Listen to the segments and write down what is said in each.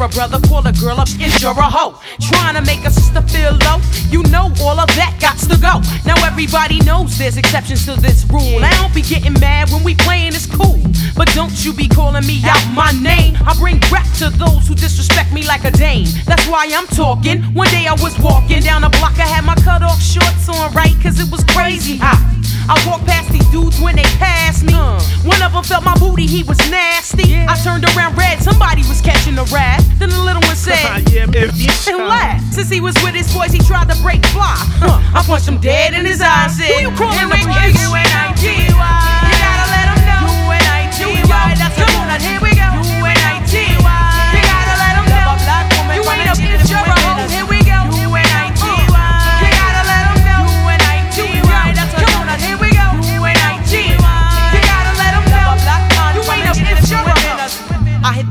a brother, call a girl up, injure a hoe. Trying to make a sister feel low. You know all of that got to go. Now everybody knows there's exceptions to this rule. I don't be getting mad when we playing, it's cool. But don't you be calling me out my name. I bring rap to those who disrespect me like a dame. That's why I'm talking. One day I was walking down the block, I had my cut off shorts on, right? Cause it was crazy hot. I walked past these dudes when they passed me. Uh. One of them felt my booty, he was nasty. I turned around somebody was catching the rat. Then the little one said, yeah, and laughed. Since he was with his boys, he tried to break fly. Huh. I punched him dead in his eyes. Said, Who you calling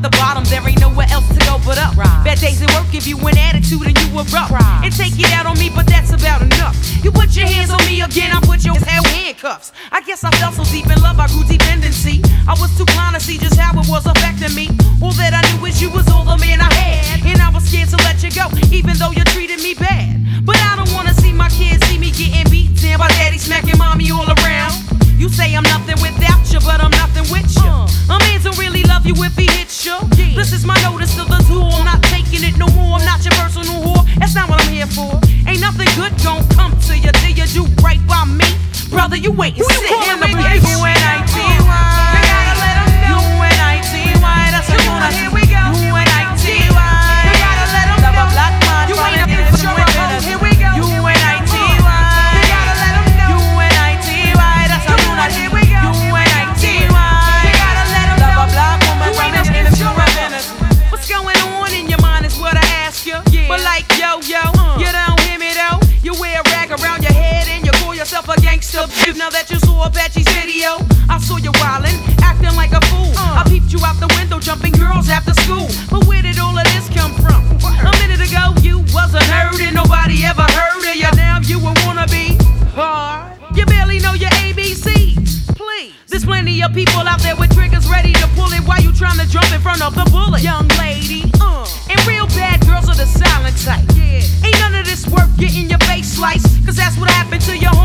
the bottom, there ain't nowhere else to go but up. Bad days at work give you an attitude and you erupt. And take it out on me, but that's about enough. You put your hands on me again, I put your hell handcuffs. I guess I fell so deep in love, I grew dependency. I was too blind to see just how it was affecting me. All that I knew is you was all the man I had. And I was scared to let you go, even though you treated me bad. But I don't wanna see my kids see me getting beat down by daddy smacking mommy all around. You say I'm nothing without you, but I'm nothing with you. A man don't really love you if he. This is my notice to the zoo. I'm not taking it no more. I'm not your personal whore. That's not what I'm here for. Ain't nothing good gon' come to you till you do right by me. Brother, you wait and Who you sit calling in the again? place. U-N-I-T-Y. You gotta let 'em know. U-N-I-T-Y. That's. Here we go. U-N-I-T-Y. You gotta But like yo yo, you don't hear me though. You wear a rag around your head and you call yourself a gangster. bitch. Now that you saw Apache's video, I saw you wildin', acting like a fool. I peeped you out the window, jumping girls after school. But where did all of this come from? A minute ago you was a nerd and nobody ever heard of you. Now you a wannabe. Hard. You barely know your ABCs. Please. There's plenty of people out there with triggers ready to pull it while you trying to jump in front of the bullet. Young lady, uh, the silent type. Ain't none of this worth getting your face sliced, cause that's what happened to your